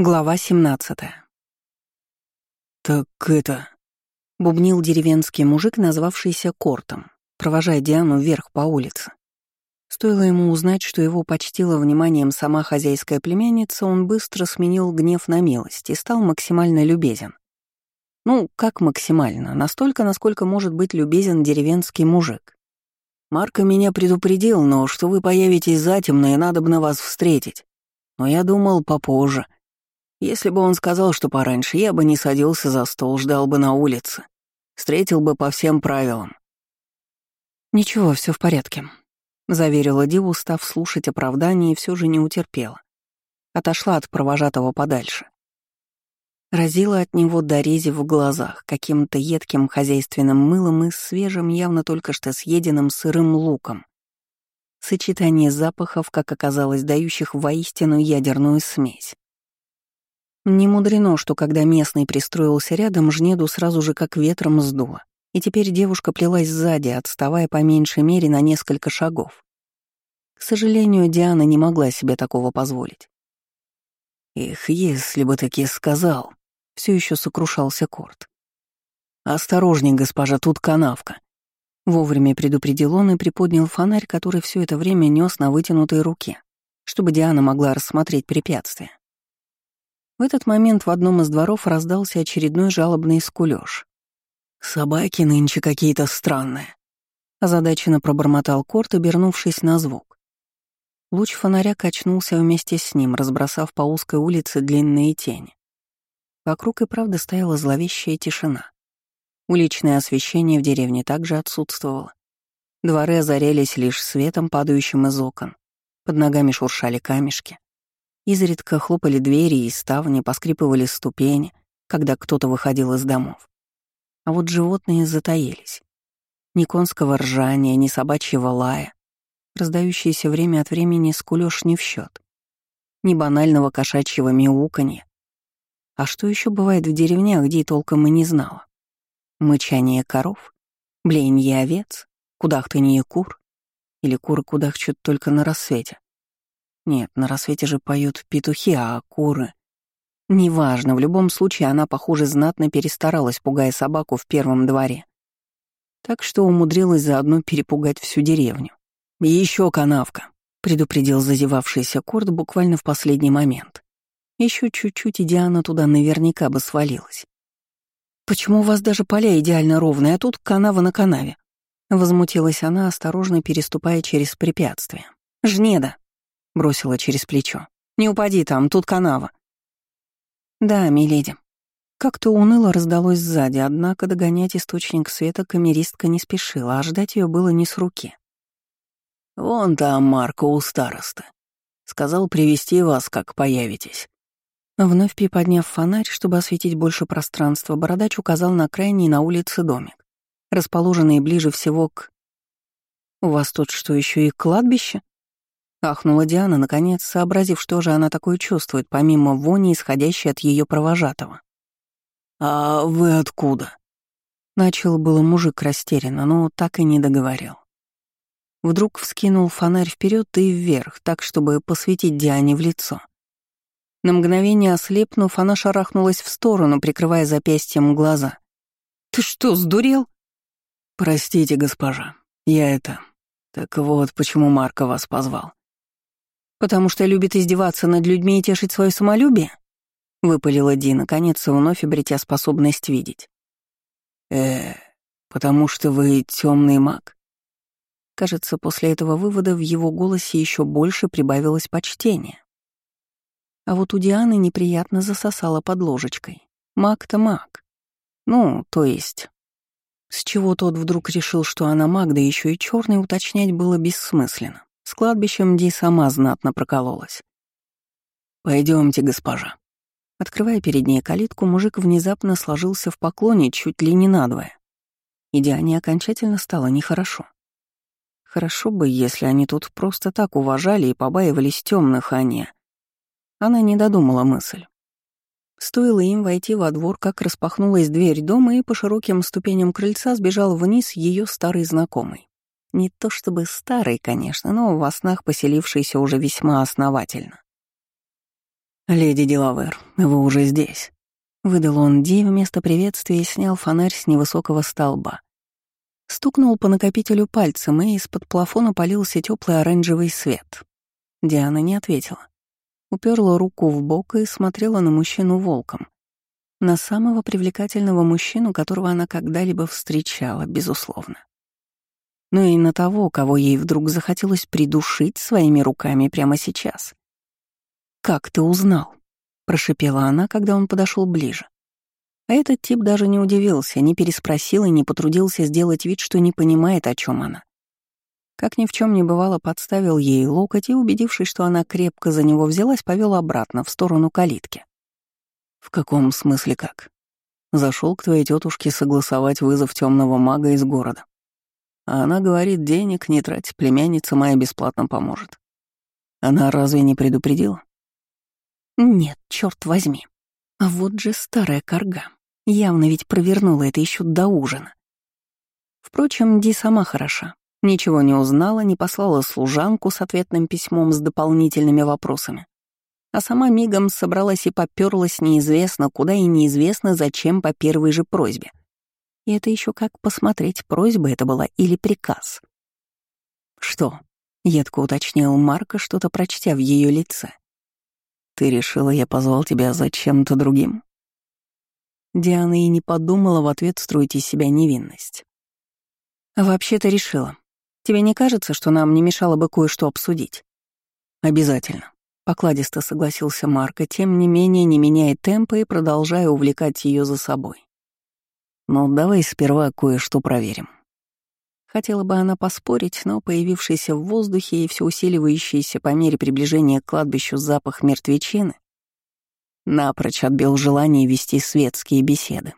Глава 17 «Так это...» — бубнил деревенский мужик, назвавшийся Кортом, провожая Диану вверх по улице. Стоило ему узнать, что его почтила вниманием сама хозяйская племянница, он быстро сменил гнев на милость и стал максимально любезен. Ну, как максимально? Настолько, насколько может быть любезен деревенский мужик. «Марко меня предупредил, но что вы появитесь затемно, и надо бы на вас встретить. Но я думал попозже». Если бы он сказал, что пораньше, я бы не садился за стол, ждал бы на улице. Встретил бы по всем правилам. «Ничего, все в порядке», — заверила Диву, став слушать оправдание и все же не утерпела. Отошла от провожатого подальше. Разила от него дорези в глазах, каким-то едким хозяйственным мылом и свежим, явно только что съеденным сырым луком. Сочетание запахов, как оказалось, дающих воистину ядерную смесь. Не мудрено, что когда местный пристроился рядом, жнеду сразу же как ветром сдуло. И теперь девушка плелась сзади, отставая по меньшей мере на несколько шагов. К сожалению, Диана не могла себе такого позволить. «Их, если бы таки сказал», — все еще сокрушался Корт. «Осторожней, госпожа, тут канавка». Вовремя предупредил он и приподнял фонарь, который все это время нес на вытянутой руке, чтобы Диана могла рассмотреть препятствие. В этот момент в одном из дворов раздался очередной жалобный скулёж. «Собаки нынче какие-то странные», — озадаченно пробормотал Корт, обернувшись на звук. Луч фонаря качнулся вместе с ним, разбросав по узкой улице длинные тени. Вокруг и правда стояла зловещая тишина. Уличное освещение в деревне также отсутствовало. Дворы озарялись лишь светом, падающим из окон. Под ногами шуршали камешки. Изредка хлопали двери и ставни, поскрипывали ступени, когда кто-то выходил из домов. А вот животные затаились. Ни конского ржания, ни собачьего лая, раздающиеся время от времени скулёж не в счет, ни банального кошачьего мяуканья. А что еще бывает в деревнях, где и толком и не знала? Мычание коров, блеяние овец, кудахтанье кур или куры кудахчут только на рассвете. Нет, на рассвете же поют петухи, а куры... Неважно, в любом случае она, похоже, знатно перестаралась, пугая собаку в первом дворе. Так что умудрилась заодно перепугать всю деревню. Еще канавка», — предупредил зазевавшийся Корт буквально в последний момент. Еще чуть-чуть, и Диана туда наверняка бы свалилась. «Почему у вас даже поля идеально ровные, а тут канава на канаве?» Возмутилась она, осторожно переступая через препятствие. «Жнеда!» Бросила через плечо. «Не упади там, тут канава». «Да, миледи». Как-то уныло раздалось сзади, однако догонять источник света камеристка не спешила, а ждать ее было не с руки. «Вон там Марко у староста. Сказал привести вас, как появитесь». Вновь приподняв фонарь, чтобы осветить больше пространства, бородач указал на крайний на улице домик, расположенный ближе всего к... «У вас тут что, еще и кладбище?» Ахнула Диана, наконец, сообразив, что же она такое чувствует, помимо вони, исходящей от ее провожатого. «А вы откуда?» Начал было мужик растерянно, но так и не договорил. Вдруг вскинул фонарь вперед и вверх, так, чтобы посветить Диане в лицо. На мгновение ослепнув, она шарахнулась в сторону, прикрывая запястьем глаза. «Ты что, сдурел?» «Простите, госпожа, я это... Так вот, почему Марко вас позвал. «Потому что любит издеваться над людьми и тешить свое самолюбие?» — выпалила Ди, наконец, вновь обретя способность видеть. э потому что вы темный маг?» Кажется, после этого вывода в его голосе еще больше прибавилось почтение. А вот у Дианы неприятно засосала под ложечкой. Маг-то маг. Ну, то есть... С чего тот вдруг решил, что она маг, да еще и черный уточнять было бессмысленно. С кладбищем Ди сама знатно прокололась. Пойдемте, госпожа». Открывая перед ней калитку, мужик внезапно сложился в поклоне чуть ли не надвое. И Диане окончательно стало нехорошо. Хорошо бы, если они тут просто так уважали и побаивались темных, а. Она не додумала мысль. Стоило им войти во двор, как распахнулась дверь дома, и по широким ступеням крыльца сбежал вниз ее старый знакомый. Не то чтобы старый, конечно, но во снах поселившийся уже весьма основательно. «Леди Делавер, вы уже здесь», — выдал он Ди вместо приветствия и снял фонарь с невысокого столба. Стукнул по накопителю пальцем, и из-под плафона полился теплый оранжевый свет. Диана не ответила. Уперла руку в бок и смотрела на мужчину волком. На самого привлекательного мужчину, которого она когда-либо встречала, безусловно. Но и на того, кого ей вдруг захотелось придушить своими руками прямо сейчас. «Как ты узнал?» — прошипела она, когда он подошел ближе. А этот тип даже не удивился, не переспросил и не потрудился сделать вид, что не понимает, о чем она. Как ни в чем не бывало, подставил ей локоть и, убедившись, что она крепко за него взялась, повел обратно, в сторону калитки. В каком смысле как? Зашел к твоей тетушке согласовать вызов темного мага из города. А она говорит, денег не трать, племянница моя бесплатно поможет. Она разве не предупредила? Нет, черт возьми. А вот же старая корга. Явно ведь провернула это еще до ужина. Впрочем, Ди сама хороша. Ничего не узнала, не послала служанку с ответным письмом с дополнительными вопросами а сама мигом собралась и попёрлась неизвестно куда и неизвестно зачем по первой же просьбе. И это еще как посмотреть, просьба это была или приказ. «Что?» — едко уточнил Марка, что-то прочтя в ее лице. «Ты решила, я позвал тебя за чем-то другим?» Диана и не подумала в ответ строить из себя невинность. «Вообще-то решила. Тебе не кажется, что нам не мешало бы кое-что обсудить?» «Обязательно. Покладисто согласился Марко, тем не менее не меняя темпа и продолжая увлекать ее за собой. «Ну, давай сперва кое-что проверим». Хотела бы она поспорить, но появившийся в воздухе и все усиливающийся по мере приближения к кладбищу запах мертвечины напрочь отбил желание вести светские беседы.